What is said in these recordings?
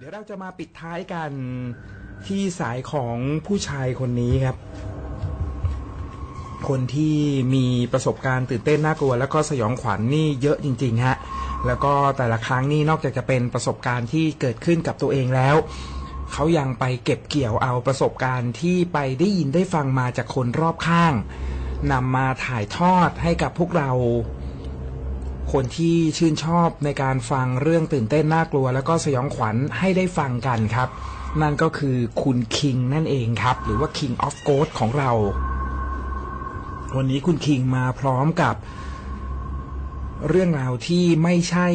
เดี๋ยวเราจะมาปิดท้ายกันที่สายของผู้ชายคนนี้ครับ คนที่มีประสบการณ์ตื่นเต้นน่ากลัว แล้วก็สยองขวัญนี่เยอะจริง ๆ ฮะ แล้วก็แต่ละครั้งนี่นอกจากจะเป็นประสบการณ์ที่เกิดขึ้นกับตัวเองแล้ว เขายังไปเก็บเกี่ยวเอาประสบการณ์ที่ไปได้ยินได้ฟังมาจากคนรอบข้างนำมาถ่ายทอดให้กับพวกเรา คนที่ชื่นชอบในการฟังเรื่องตื่นเต้นน่ากลัว แล้วก็สยองขวัญให้ได้ฟังกันครับ นั่นก็คือคุณคิงนั่นเองครับ หรือว่า King of Ghost ของเรา วันนี้คุณคิงมาพร้อมกับ เรื่องราวที่ไม่ใช่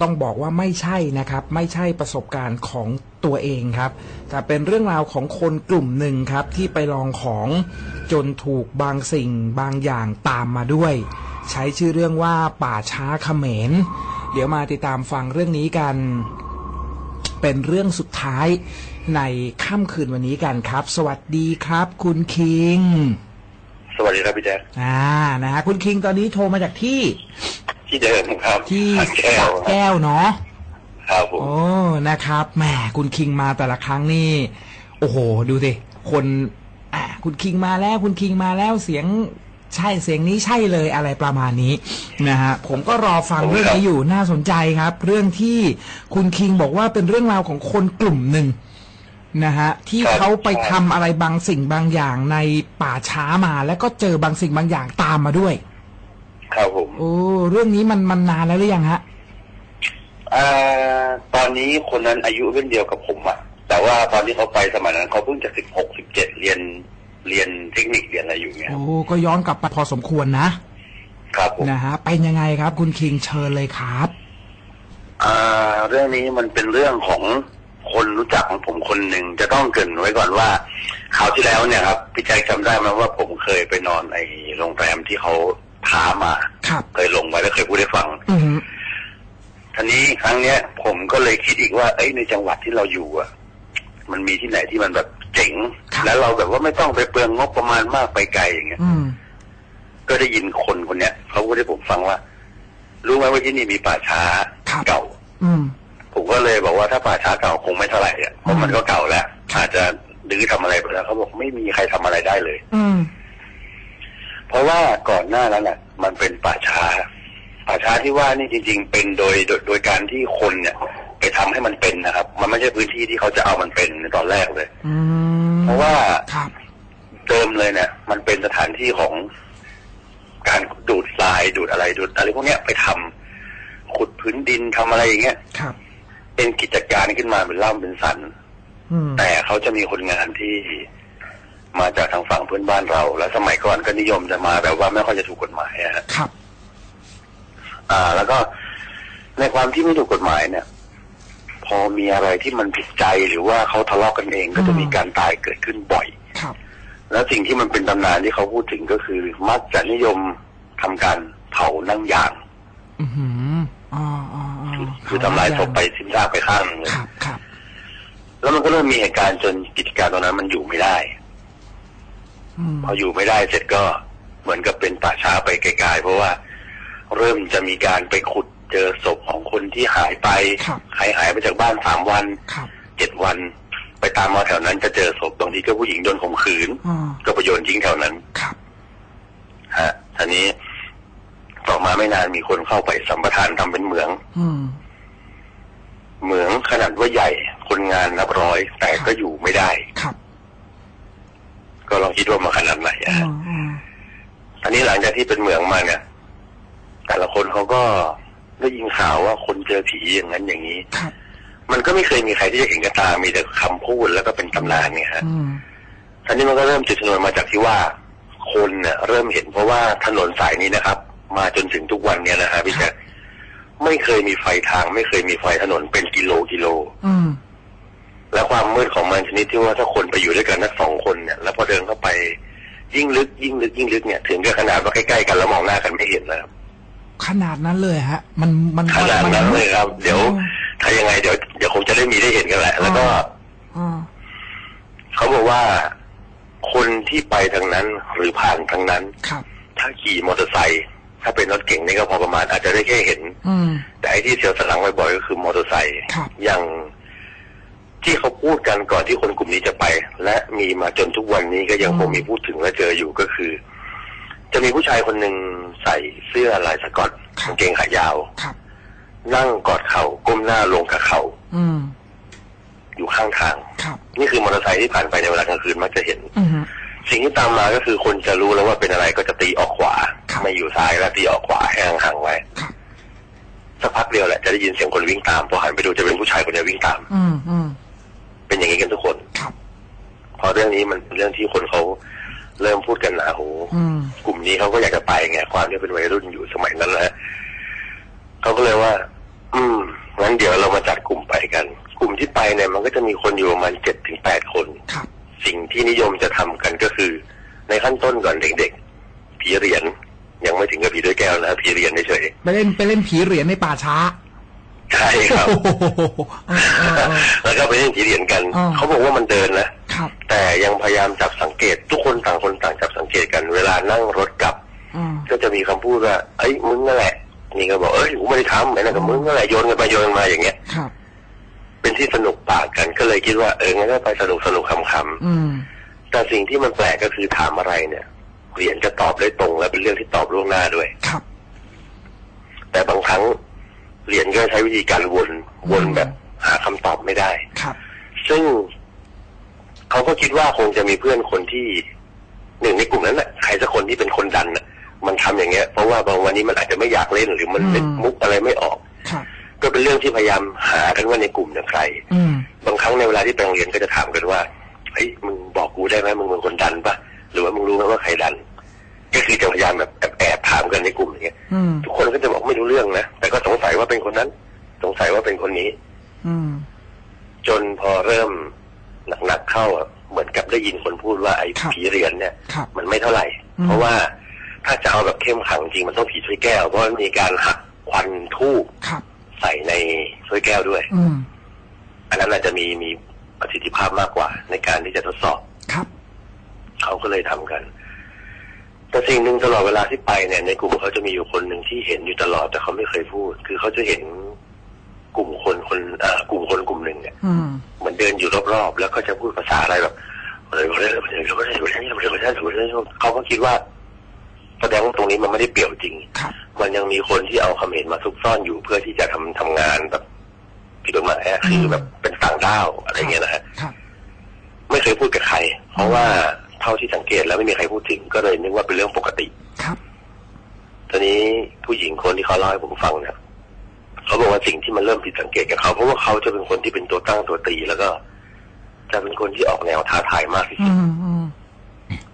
ต้องบอกว่าไม่ใช่นะครับ ไม่ใช่ประสบการณ์ของตัวเองครับ แต่เป็นเรื่องราวของคนกลุ่มหนึ่งครับ ที่ไปลองของจนถูกบางสิ่งบางอย่างตามมาด้วย ใช้ชื่อเรื่องว่าป่าช้าเขมร เดี๋ยวมาติดตามฟังเรื่องนี้กัน เป็นเรื่องสุดท้ายในค่ำคืนวันนี้กันครับ สวัสดีครับ คุณคิง สวัสดีครับพี่แจ๊คอ่านะฮะคุณคิงตอนนี้โทรมาจากที่ ที่เดิมครับที่สระแก้สระวแก้วเนาะครับผมโอ้นะครับแหมคุณคิงมาแต่ละครั้งนี่ โอ้โห ดูสิคนอะคุณคิงมาแล้วคุณคิงมาแล้วเสียง ใช่เสียงนี้ใช่เลยอะไรประมาณนี้นะฮะผมก็รอฟังเรื่องนี้อยู่น่าสนใจครับ เรื่องที่คุณคิงบอกว่าเป็นเรื่องราวของคนกลุ่มหนึ่งนะฮะที่เขาไปทำอะไรบางสิ่งบางอย่างในป่าช้ามา แล้วก็เจอบางสิ่งบางอย่างตามมาด้วย ครับผมโอ้เรื่องนี้มันมันนานแล้วหรือยังฮะอ่าตอนนี้คนนั้นอายุรุ่นเดียวกับผมอะแต่ว่าตอนที่เขาไปสมัยนั้นเขาเพิ่งจะสิบหกสิบเจ็ดเรียน เรียนเทคนิคเรียนอะไรอยู่เนี่ยโอ้ก็ย้อนกลับไปพอสมควรนะครับผมนะฮะเป็นยังไงครับ คุณคิงเชิญเลยครับอ่าเรื่องนี้มันเป็นเรื่องของคนรู้จักของผมคนหนึ่งจะต้องเกรินไว้ก่อนว่าคราวที่แล้วเนี่ยครับพี่แจ็คจำได้ไหมว่าผมเคยไปนอนในโรงแรมที่เขาพามาครับเคยลงไว้แล้วเคยพูดให้ฟังอือฮึทีนี้ครั้งเนี้ย ผมก็เลยคิดอีกว่าเอ้ยในจังหวัดที่เราอยู่อะ มันมีที่ไหนที่มันแบบ เจ๋ง แล้วเราแบบว่าไม่ต้องไปเปลืองงบประมาณมากไปไกลอย่างเงี้ยอืมก็ได้ยินคนคนเนี้ยเขาพูดให้ผมฟังว่า รู้ไหมว่าที่นี่มีป่าช้าครับเก่า อืมผมก็เลยบอกว่าถ้าป่าช้าเก่าคงไม่เท่าไหร่อะเพราะมันก็เก่าแล้วอาจจะดื้อทำอะไรไปแล้วเขาบอกไม่มีใครทำอะไรได้เลย อืมเพราะว่าก่อนหน้านั้นน่ะ มันเป็นป่าช้าป่าช้าที่ว่านี่จริง ๆ เป็นโดยโดยโดยการที่คนเนี่ย ไปทำให้มันเป็นนะครับ มันไม่ใช่พื้นที่ที่เขาจะเอามันเป็นในตอนแรกเลยอืมเพราะว่าครับเดิมเลยเนี่ย มันเป็นสถานที่ของการดูดทรายดูดอะไรดูดอะไรพวกเนี้ยไปทำขุดพื้นดินทำอะไรอย่างเงี้ยครับ เป็นกิจการขึ้นมาเป็นล่ำเป็นสันอืมแต่เขาจะมีคนงานที่มาจากทางฝั่งเพื่อนบ้านเรา แล้วสมัยก่อนก็นิยมจะมาแบบว่าไม่ค่อยจะถูกกฎหมายอะฮะครับ อ่า แล้วก็ในความที่ไม่ถูกกฎหมายเนี่ย พอมีอะไรที่มันผิดใจหรือว่าเขาทะเลาะกันเองก็จะมีการตายเกิดขึ้นบ่อยครับ แล้วสิ่งที่มันเป็นตำนานที่เขาพูดถึงก็คือ มักจะนิยมทำการเผานั่งยางอือหืออ๋ออ๋ออ๋อคือทำลายศพไปสิ้นซากไปข้างหนึงเลยครับครับ แล้วมันก็เริ่มมีเหตุการณ์จนกิจการตรงนั้นมันอยู่ไม่ได้อืมพออยู่ไม่ได้เสร็จก็เหมือนกับเป็นป่าช้าไปไกลๆเพราะว่าเริ่มจะมีการไปขุด เจอศพของคนที่หายไปครับหายหายไปจากบ้านสามวันครับเจ็ดวัน ไปตามมาแถวนั้นจะเจอศพบางทีก็ผู้หญิงโดนข่มขืน อ๋อก็ไปโยนทิ้งแถวนั้น ครับ ฮะทีนี้ต่อมาไม่นานมีคนเข้าไปสัมปทานทำเป็นเหมือง อืม เหมืองขนาดว่าใหญ่ คนงานนับร้อย แต่ก็อยู่ไม่ได้ ครับก็ลองคิดว่ามาขนาดไหนอ๋อะอฮะอ๋ออันนี้หลังจากที่เป็นเหมืองมาเนี่ย แต่ละคนเขาก็ ได้ยินข่าวว่าคนเจอผีอย่างนั้นอย่างนี้ครับมันก็ไม่เคยมีใครที่จะเห็นกับตา มีแต่คำพูดแล้วก็เป็นตำนานเนี่ยฮะอืมอันนี้มันก็เริ่มจุดชนวนมาจากที่ว่าคนเนี่ยเริ่มเห็นเพราะว่าถนนสายนี้นะครับ มาจนถึงทุกวันเนี่ยนะฮะพี่แจ๊คไม่เคยมีไฟทาง ไม่เคยมีไฟถนนเป็นกิโลกิโลอืมและความมืดของมันชนิดที่ว่าถ้าคนไปอยู่ด้วยกันทั้งสองคนเนี่ย แล้วพอเดินเข้าไปยิ่งลึกยิ่งลึกยิ่งลึกเนี่ย ถึงกับขนาดว่าใกล้ๆกันแล้วมองหน้ากันไม่เห็นนะครับ ขนาดนั้นเลยฮะ มันมันขนาดมันั้นเลยครับ เดี๋ยวอืมถ้ายังไงเดี๋ยวเดี๋ยวคงจะได้มีได้เห็นกันแหละ แล้วก็อ๋อเขาบอกว่าคนที่ไปทางนั้นหรือผ่านทางนั้นครับ ถ้าขี่มอเตอร์ไซค์ถ้าเป็นรถเก่งนี่ก็พอประมาณ อาจจะได้แค่เห็น อืมแต่ไอ้ที่เสียวสนหลังบ่อยๆก็คือมอเตอร์ไซค์ครับอย่างที่เขาพูดกันก่อนที่คนกลุ่มนี้จะไป และมีมาจนทุกวันนี้ก็ยังคงมีพูดถึงและเจออยู่ก็คือ จะมีผู้ชายคนหนึ่งใส่เสื้อลายสกอตครับกางเกงขายาว ครับ นั่งกอดเข่าก้มหน้าลงกับเข่าอืม อยู่ข้างทาง ครับ นี่คือมอเตอร์ไซค์ที่ผ่านไปในเวลากลางคืนมักจะเห็น อืมสิ่งที่ตามมาก็คือคนจะรู้แล้วว่าเป็นอะไรก็จะตีออกขวา ครับไม่อยู่ซ้ายแล้วตีออกขวาให้ห่างๆไว้ครับ สักพักเดียวแหละจะได้ยินเสียงคนวิ่งตามพอหันไปดูจะเป็นผู้ชายคนนี้วิ่งตาม อืมอืมเป็นอย่างนี้กันทุกคน ครับ พอเรื่องนี้มันเป็นเรื่องที่คนเขา เริ่มพูดกันนะโหอืมกลุ่มนี้เขาก็อยากจะไปไงความที่เป็นวัยรุ่นอยู่สมัยนั้นแหละเขาก็เลยว่า อืมงั้นเดี๋ยวเรามาจัดกลุ่มไปกัน กลุ่มที่ไปเนี่ยมันก็จะมีคนอยู่ประมาณเจ็ดถึงแปดคนครับสิ่งที่นิยมจะทำกันก็คือ ในขั้นต้นก่อนเด็กๆผีเหรียญยังไม่ถึงกับผีด้วยแก้วนะผีเหรียญเฉยไปเล่นไปเล่นผีเหรียญในป่าช้าๆใช่ครับโอ้โหเออเออเออแล้วก็ไปเล่นผีเหรียญกันอ๋อเขาบอกว่ามันเดินนะครับ แต่ยังพยายามจับสังเกต ทุกคนต่างคนต่างจับสังเกตกัน เวลานั่งรถกลับอืมก็จะมีคำพูดว่าเอ้ยมึงนั่นแหละนี่ก็บอกเอ้ยกูไม่ได้ทำไอ้นั่นกับมึงนั่นแหละโยนกันไปโยนกันมาอย่างเงี้ยครับเป็นที่สนุกปากกันก็เลยคิดว่าเอองั้นก็ไปสนุกสนุกคำๆอืมแต่สิ่งที่มันแปลกก็คือถามอะไรเนี่ยเหรียญจะตอบได้ตรง และเป็นเรื่องที่ตอบล่วงหน้าด้วยครับ แต่บางครั้งเหรียญก็ใช้วิธีการวนวนแบบหาคำตอบไม่ได้ครับ ซึ่ง เขาก็คิดว่าคงจะมีเพื่อนคนที่หนึ่งในกลุ่มนั้นแหละใครสักคนที่เป็นคนดันน่ะ มันทำอย่างเงี้ย เพราะว่าบางวันนี้มันอาจจะไม่อยากเล่นหรือมันเป็นอืมมุกอะไรไม่ออกครับก็เป็นเรื่องที่พยายามหากันว่าในกลุ่มเนี่ยใครอืมบางครั้งในเวลาที่ไปโรงเรียนก็จะถามกันว่าเฮ้ยมึงบอกกูได้ไหมมึงเป็นคนดันปะหรือว่ามึงรู้ไหมว่าใครดัน ก็คือจะพยายามแบบแอบแอบถามกันในกลุ่มอย่างเงี้ยอืมทุกคนก็จะบอกไม่รู้เรื่องนะแต่ก็สงสัยว่าเป็นคนนั้น สงสัยว่าเป็นคนนี้ อืมจนพอเริ่ม หนักๆเข้าอะเหมือนกับได้ยินคนพูดว่าไอ้ครับผีเหรียญเนี่ยครับมันไม่เท่าไหร่อืมเพราะว่าถ้าจะเอาแบบเข้มขังจริงมันต้องผีถ้วยแก้วเพราะมันมีการหักควันทูบครับใส่ในถ้วยแก้วด้วยอืมอันนั้นอาจจะมีมีประสิทธิภาพมากกว่า ในการที่จะทดสอบครับเขาก็เลยทำกัน แต่สิ่งหนึ่งตลอดเวลาที่ไปเนี่ยในกลุ่มเขาจะมีอยู่คนหนึ่งที่เห็นอยู่ตลอดแต่เขาไม่เคยพูด คือเขาจะเห็น กลุ่มคนคนกลุ่มคนกลุ่มหนึ่งเนี่ยมันเดินอยู่รอบๆ แล้วก็จะพูดภาษาอะไรแบบเขาก็คิดว่าแสดงว่าตรงนี้มันไม่ได้เปี่ยวจริง มันยังมีคนที่เอาคำเห็นมาซุกซ่อนอยู่เพื่อที่จะทำทำงานแบบผิดกฎหมายคือแบบเป็นต่างด้าวอะไรเงี้ยนะฮะไม่เคยพูดกับใคร เพราะว่าเท่าที่สังเกตแล้วไม่มีใครพูดถึงก็เลยนึกว่าเป็นเรื่องปกติ ครับ ตอนนี้ผู้หญิงคนที่เขาเล่าให้ผมฟังเนี่ย เขาบอกว่าสิ่งที่มันเริ่มผิดสังเกตกับเขาเพราะว่าเขาจะเป็นคนที่เป็นตัวตั้งตัวตีแล้วก็ จะเป็นคนที่ออกแนวท้าทายมากที่อืสุดมอืม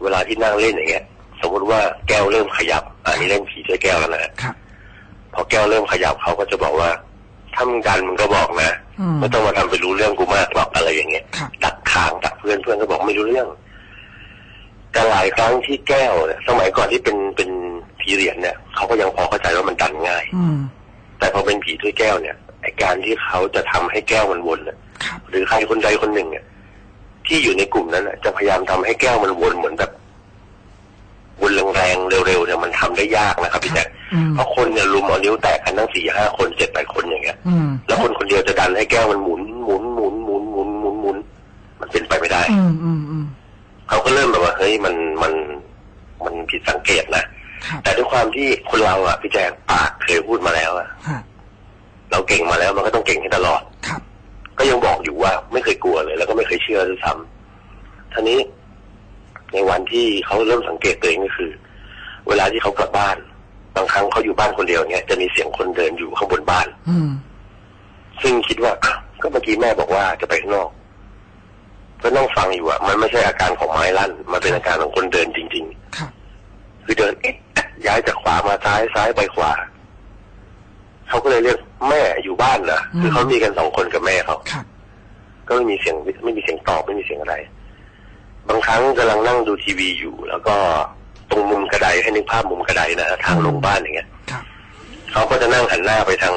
เวลาที่นั่งเล่นอย่างเงี้ย สมมติว่าแก้วเริ่มขยับ อันนี้เล่นผีช่วยแก้วแล้วนะครับพอแก้วเริ่มขยับเขาก็จะบอกว่าถ้ามึงดันมึงก็บอกนะอืมไม่ต้องมาทำไปรู้เรื่องกูมากหรอกอะไรอย่างเงี้ยครับดักทางดักเพื่อนเพื่อนก็บอกไม่รู้เรื่องแต่หลายครั้งที่แก้วเนี่ยสมัยก่อนที่เป็นเป็นผีเหรียญเนี่ยเขาก็ยังพอเข้าใจว่ามันดันง่าย อืม แต่พอเป็นผีถ้วยแก้วเนี่ยไอการที่เขาจะทำให้แก้วมันวนน่ะครับหรือใครคนใดคนหนึ่งเนี่ยที่อยู่ในกลุ่มนั้นน่ะจะพยายามทำให้แก้วมันวนเหมือนแบบวนแรงๆเร็วๆเนี่ยมันทำได้ยากนะครับพี่แจ๊คอืมเพราะคนเนี่ยลุมเอานิ้วแตกกันทั้งสี่ห้าคนเจ็ดแปดคนอย่างเงี้ยอืมแล้วคนคนเดียวจะดันให้แก้วมันหมุนหมุนหมุนหมุนหมุนหมุนหมุนมันเป็นไปไม่ได้อืมอืมอืมเขาก็เริ่มแบบว่าเฮ้ยมันมันมันผิดสังเกตนะครับ แต่ด้วยความที่คนเราอะพี่แจ๊คปากเคยพูดมาแล้วอะฮะเราเก่งมาแล้วมันก็ต้องเก่งให้ตลอดครับ ก็ยังบอกอยู่ว่าไม่เคยกลัวเลย แล้วก็ไม่เคยเชื่อด้วยซ้ำทีนี้ในวันที่เขาเริ่มสังเกตตัวเองก็คือ เวลาที่เขากลับบ้าน บางครั้งเขาอยู่บ้านคนเดียวเนี้ยจะมีเสียงคนเดินอยู่ข้างบนบ้าน อืมซึ่งคิดว่าอ้าวก็เมื่อกี้แม่บอกว่าจะไปข้างนอกก็นั่งฟังอยู่อะ มันไม่ใช่อาการของไม้ลั่น มันเป็นอาการของคนเดินจริงครับๆคือเดินเอ๊ะ ย้ายจากขวามาซ้ายซ้ายไปขวาเขาก็เลยเรียกแม่อยู่บ้านนะคือเขามีกันสองคนกับแม่เขาครับก็ไม่มีเสียงไม่มีเสียงตอบไม่มีเสียงอะไร บางครั้งกำลังนั่งดูทีวีอยู่ แล้วก็ตรงมุมกระไดให้นึกภาพมุมกระไดนะทางลงบ้านอย่างเงี้ยครับเขาก็จะนั่งหันหน้าไปทาง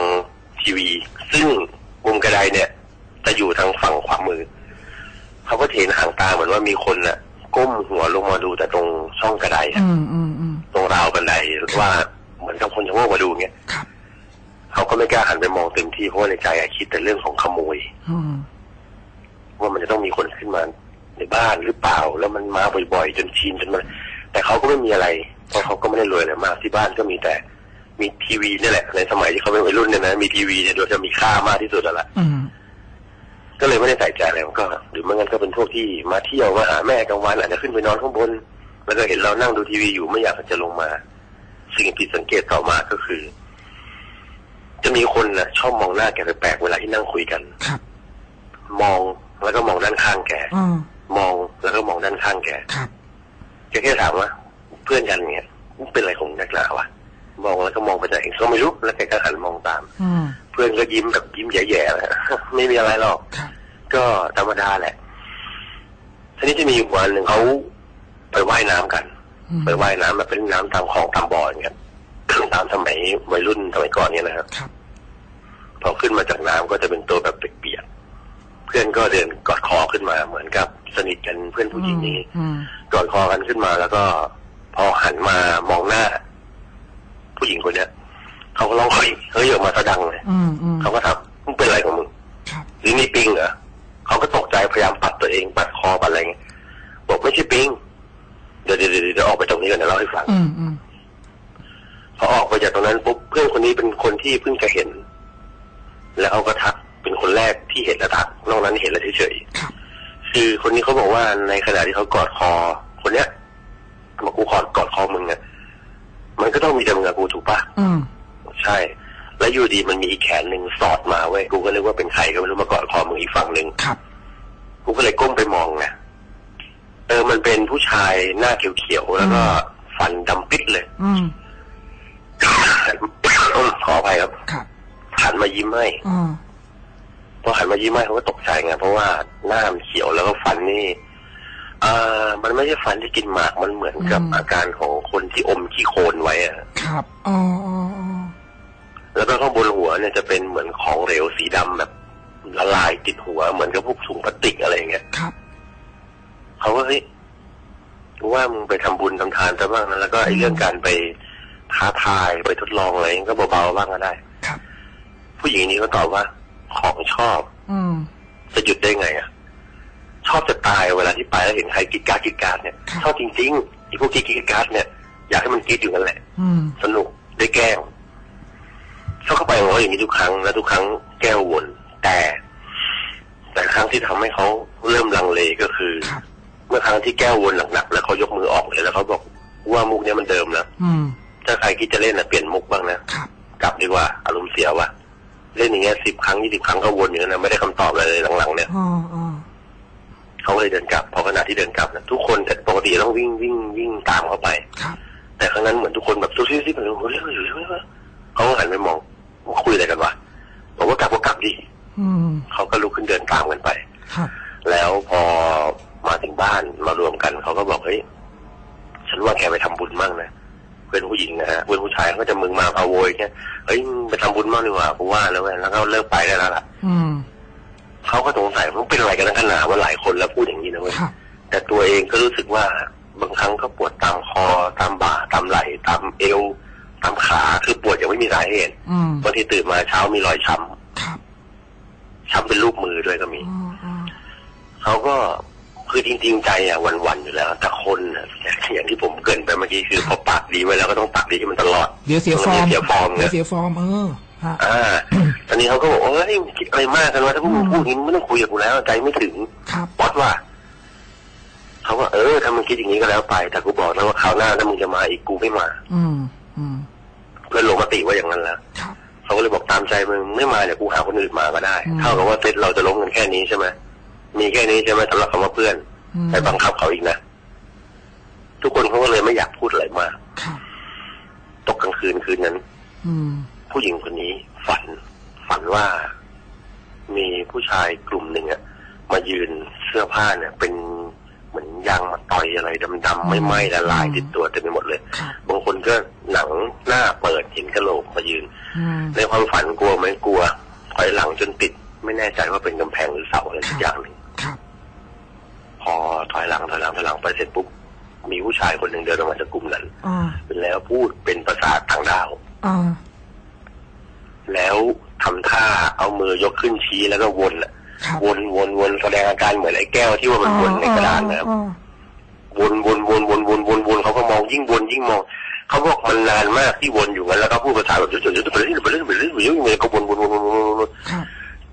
ทีวี ซึ่งมุมกระไดเนี่ยจะอยู่ทางฝั่งขวามือเขาก็จะเห็นหางตาเหมือนว่ามีคนน่ะ ก้มหัวลงมาดูแต่ตรงช่องกระไดอะอืมอืมอืมตรงราวบันไดหรือว่าเหมือนกับคนชะโงกมาดูเงี้ยครับ เขาก็ไม่กล้าหันไปมองเต็มที่เพราะว่าในใจอะคิดแต่เรื่องของขโมย อืมจะต้องมีคนขึ้นมาในบ้านหรือเปล่า แล้วมันมาบ่อยๆ จนชินจนมันแต่เขาก็ไม่มีอะไร เพราะเขาก็ไม่ได้รวยอะไรมากที่บ้านก็มีแต่มีทีวีนี่แหละในสมัยที่เขาเป็นวัยรุ่นเนี่ยนะมีทีวีเนี่ยโดยจะมีค่ามากที่สุดแล้วล่ะอืม ก็เลยไม่ได้ใส่ใจอะไรมันก็ หรือไม่งั้นก็เป็นพวกที่มาเที่ยวมาหาแม่กลางวันอาจจะขึ้นไปนอนข้างบน แล้วก็เห็นเรานั่งดูทีวีอยู่ไม่อยากจะลงมา สิ่งผิดสังเกตต่อมาก็คือ จะมีคนนะชอบมองหน้าแกแปลกๆเวลาที่นั่งคุยกันครับ มองแล้วก็มองด้านข้างแกอ่ามองแล้วก็มองด้านข้างแกครับแกแค่ถามว่า เพื่อนกันเนี่ยมันเป็นอะไรของนักหนาวะ มองแล้วก็มองไปแต่เองก็ไม่รู้แล้วแกก็หันมองตามอืมเพื่อนก็ยิ้มแบบยิ้มแย่ๆเลยไม่มีอะไรหรอกครับก็ธรรมดาแหละทีนี้จะมีอยู่วันหนึ่งเขาไปว่ายน้ำกันอืมไปว่ายน้ำมาเป็นน้ำตามคลองตามบ่ออย่างเงี้ยตามสมัยวัยรุ่นสมัยก่อนเนี่ยนะครับครับพอขึ้นมาจากน้ำก็จะเป็นตัวแบบเปียกๆเพื่อนก็เดินกอดคอขึ้นมาเหมือนกับสนิทกันเพื่อนผู้หญิงนี้อืมกอดคอกันขึ้นมาแล้วก็พอหันมามองหน้า ผู้หญิงคนเนี้ยเขาก็ร้องเฮ้ยเฮ้ยออกมาสะดังเลยอืมอืมเขาก็ถามมึงเป็นอะไรของมึงครับหรือนี่ปิงเหรอเขาก็ตกใจพยายามปัดตัวเองปัดคอปัดอะไรเงี้ยบอกไม่ใช่ปิงเดี๋ยวเดี๋ยวเดี๋ยวเดี๋ยวออกไปตรงนี้กันเดี๋ยวเล่าให้ฟังอืมอืมพอออกไปจากตรงนั้นปุ๊บเพื่อนคนนี้เป็นคนที่เพิ่งจะเห็น แล้วเขาก็ทักเป็นคนแรกที่เห็นและทักนอกนั้นเห็นแล้วเฉยครับๆคือคนนี้เขาบอกว่าในขณะที่เขากอดคอ คนเนี้ยมากูขอดกอดคอมึงเนี่ย มันก็ต้องมีแต่มึงกับกูถูกปะอืมใช่ แล้วอยู่ดีมันมีอีกแขนหนึ่งสอดมาเว้ยกูก็นึกว่าเป็นใครก็ไม่รู้มากอดคอมึงอีกฝั่งหนึ่งครับกูก็เลยก้มไปมองไงเออมันเป็นผู้ชายหน้าเขียวๆแล้วก็ฟันดำปิดเลย อืมขออภัยครับครับหันมายิ้มให้อืมพอหันมายิ้มให้เขาก็ตกใจไงเพราะว่าหน้ามันเขียวแล้วก็ฟันนี่เอ่อมันไม่ใช่ฟันที่กินหมากมันเหมือนกับอาการของคนที่อมขี้โคลนไว้อะครับอ๋ออ๋ออ๋อแล้วก็ข้างบนหัวเนี่ยจะเป็นเหมือนของเหลวสีดำแบบละลายติดหัวเหมือนกับพวกถุงพลาสติกอะไรอย่างเงี้ยครับ เขาก็เฮ้ยกูว่ามึงไปทำบุญทำทานซะบ้างนะแล้วก็ไอ้เรื่องการไปท้าทายไปทดลองอะไรก็เบาๆบ้างก็ได้ ครับ ผู้หญิงนี้ก็ตอบว่าของชอบอืมจะหยุดได้ไงอะ ชอบจะตายเวลาที่ไปแล้วเห็นใครกรีดกรารกรีดกรารเนี่ยครับชอบจริงๆไอ้พวกที่กรีดกรารเนี่ยอยากให้มันกรีดอยู่นั่นแหละอืมสนุกได้แกล้งเขาเข้าไปของเขาอย่างนี้ทุกครั้งและทุกครั้งแก้ววนแต่ แต่ครั้งที่ทำให้เขาเริ่มลังเลก็คือครับเมื่อครั้งที่แก้ววนหนักๆแล้วเขายกมือออกเลยแล้วเขาบอกว่ามุกเนี้ยมันเดิมแล้วอืมถ้าใครคิดจะเล่นนะเปลี่ยนมุกบ้างนะครับกลับดีกว่าอารมณ์เสียว่ะเล่นอย่างเงี้ยสิบครั้งยี่สิบครั้งก็วนอยู่นั่นนะไม่ได้คำตอบอะไรเลยหลังๆเนี่ยอ๋ออ๋อ เขาก็เลยเดินกลับพอขณะที่เดินกลับนะทุกคนแต่ปกติต้องวิ่งวิ่งวิ่งตามเขาไปครับแต่ครั้งนั้นเหมือนทุกคนแบบซุบซิบซิบเหมือนเฮ้ยเฮ้ยเฮ้ยเฮ้ยเฮ้ยเขาก็หันไปมองว่าคุยอะไรกันวะบอกว่ากลับก็กลับดิอืมเขาก็ลุกขึ้นเดินตามกันไปครับแล้วพอมาถึงบ้านมารวมกันเขาก็บอกเฮ้ยฉันว่าแกไปทำบุญมั่งนะเพื่อนผู้หญิงนะฮะเพื่อนผู้ชายเขาก็จะมึงมาพาโวยแค่เฮ้ยมึงไปทำบุญมั่งดีกว่ากูว่าแล้วเว้ยแล้วก็เลิกไปได้แล้วล่ะอืม เขาก็สงสัยมันเป็นอะไรกันนักหนาว่าหลายคนแล้วพูดอย่างนี้นะเว้ยครับแต่ตัวเองก็รู้สึกว่าบางครั้งก็ปวดตามคอตามบ่าตามไหล่ตามเอวตามขาคือปวดอย่างไม่มีสาเหตุอืมบางทีตื่นมาเช้ามีรอยช้ครับำช้ำเป็นรูปมือด้วยก็มีอ๋ออ๋อเขาก็คือจริง ๆ ใจอะวันๆอยู่แล้ว แต่คนอะอย่างที่ผมเกรินไปเมื่อกี้คือพอปากดีไว้แล้วก็ต้องปากดีให้มันตลอด เดี๋ยวเสียฟอร์มเสียฟอร์มเดี๋เนี่ยวยเสียฟอร์มเออฮะ อ่าตอนนี้เขาก็บอกว่าเฮ้ยมึงคิดอะไรมากกันวะถ้าพวกมึงพูดอย่างนี้มึงไม่ต้องคุยกับกูแล้วใจไม่ถึงครับป๊อตว่าเขาก็เออถ้ามึงคิดอย่างนี้ก็แล้วไป แต่กูบอกแล้วว่าคราวหน้าถ้ามึงจะมาอีกกูไม่มาอืมอืมเพื่อนลงมติว่าอย่างนั้นแล้วครับเขาก็เลยบอกตามใจมึงไม่มาเดี๋ยวกูหาคนอื่นมาก็ได้อืมเท่ากับว่าเซตเราจะล้มกันแค่นี้ใช่ไหมมีแค่นี้ใช่ไหมสำหรับคำว่าเพื่อนอืมไปบังคับเขาอีกนะทุกคนเขาก็เลยไม่อยากพูดอะไรมากครับตกกลางคืนคืนนั้น อืม ผู้หญิงคนนี้ฝัน ฝันว่ามีผู้ชายกลุ่มหนึ่งอะมายืนเสื้อผ้าเนี่ย เป็นเหมือนยางมาต่อยอะไรดำๆไม่ไหม้ละลายติดตัวเต็มไปหมดเลยครับบางคนก็หนังหน้าเปิดเห็นกระโหลกมายืนอืมในความฝันกลัวไหมกลัวถอยหลังจนติด ไม่แน่ใจว่าเป็นกำแพงหรือเสาอะไรสักอย่างหนึ่งครับพอถอยหลังถอยหลังถอยหลังไปเสร็จปุ๊บมีผู้ชายคนหนึ่งเดินออกมาจากกลุ่มนั้นอ่าแล้วพูดเป็นภาษาต่างดาวอ่า แล้วทำท่าเอามือยกขึ้นชี้แล้วก็วนอะครับวนวนวนแสดงอาการเหมือนไอ้แก้วที่ว่ามันวนในกระดานนะครับอ๋อวนวนวนวนวนวนวนเขาก็มองยิ่งวนยิ่งมองเขาบอกมันนานมากที่วนอยู่กันแล้วก็พูดภาษาแบบจุดจุดจุดไปเรื่อยไปเรื่อยไปเรื่อยไปเรื่อยก็วนวนวนวนวนวนวนครับ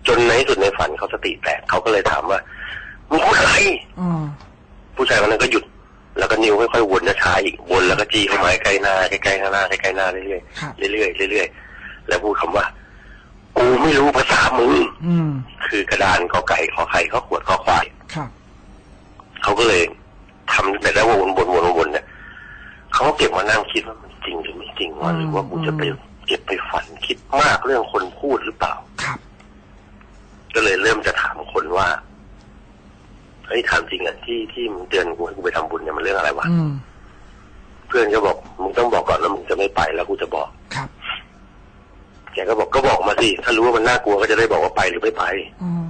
จนในที่สุดในฝันเขาสติแตกเขาก็เลยถามว่ามึงพูดอะไรอ๋อผู้ชายคนนั้นก็หยุด แล้วก็นิ้วค่อยๆวนช้าๆอีกวนแล้วก็จี้เข้ามาใกล้หน้าใกล้ๆหน้าใกล้ๆหน้าเรื่อยครับๆเรื่อยๆเรื่อยๆ แล้วพูดคำว่า กูไม่รู้ภาษามึงอืมคือกระดานกอไก่ขอไข่ขอขวดขอควายครับเขาก็เลยทำแต่แล้ววนวนวนวนเนี่ยเขาก็เก็บมานั่งคิดว่ามันจริงหรือไม่จริงวะอืมหรือว่ากูจะไปอืมเก็บไปฝันคิดมากเรื่องคนพูดหรือเปล่าครับ ก็เลยเริ่มจะถามคนว่าเฮ้ยถามจริงอะที่ที่มึงเตือนกูให้กูไปทำบุญเนี่ยมันเรื่องอะไรวะอืมเพื่อนก็บอกมึงต้องบอกก่อนแล้วมึงจะไม่ไปแล้วกูจะบอกครับ แกก็บอกก็บอกมาสิถ้ารู้ว่ามันน่ากลัวก็จะได้บอกว่าไปหรือไม่ไปอืม